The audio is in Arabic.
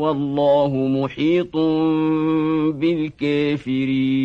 والله محيط بالكافرين.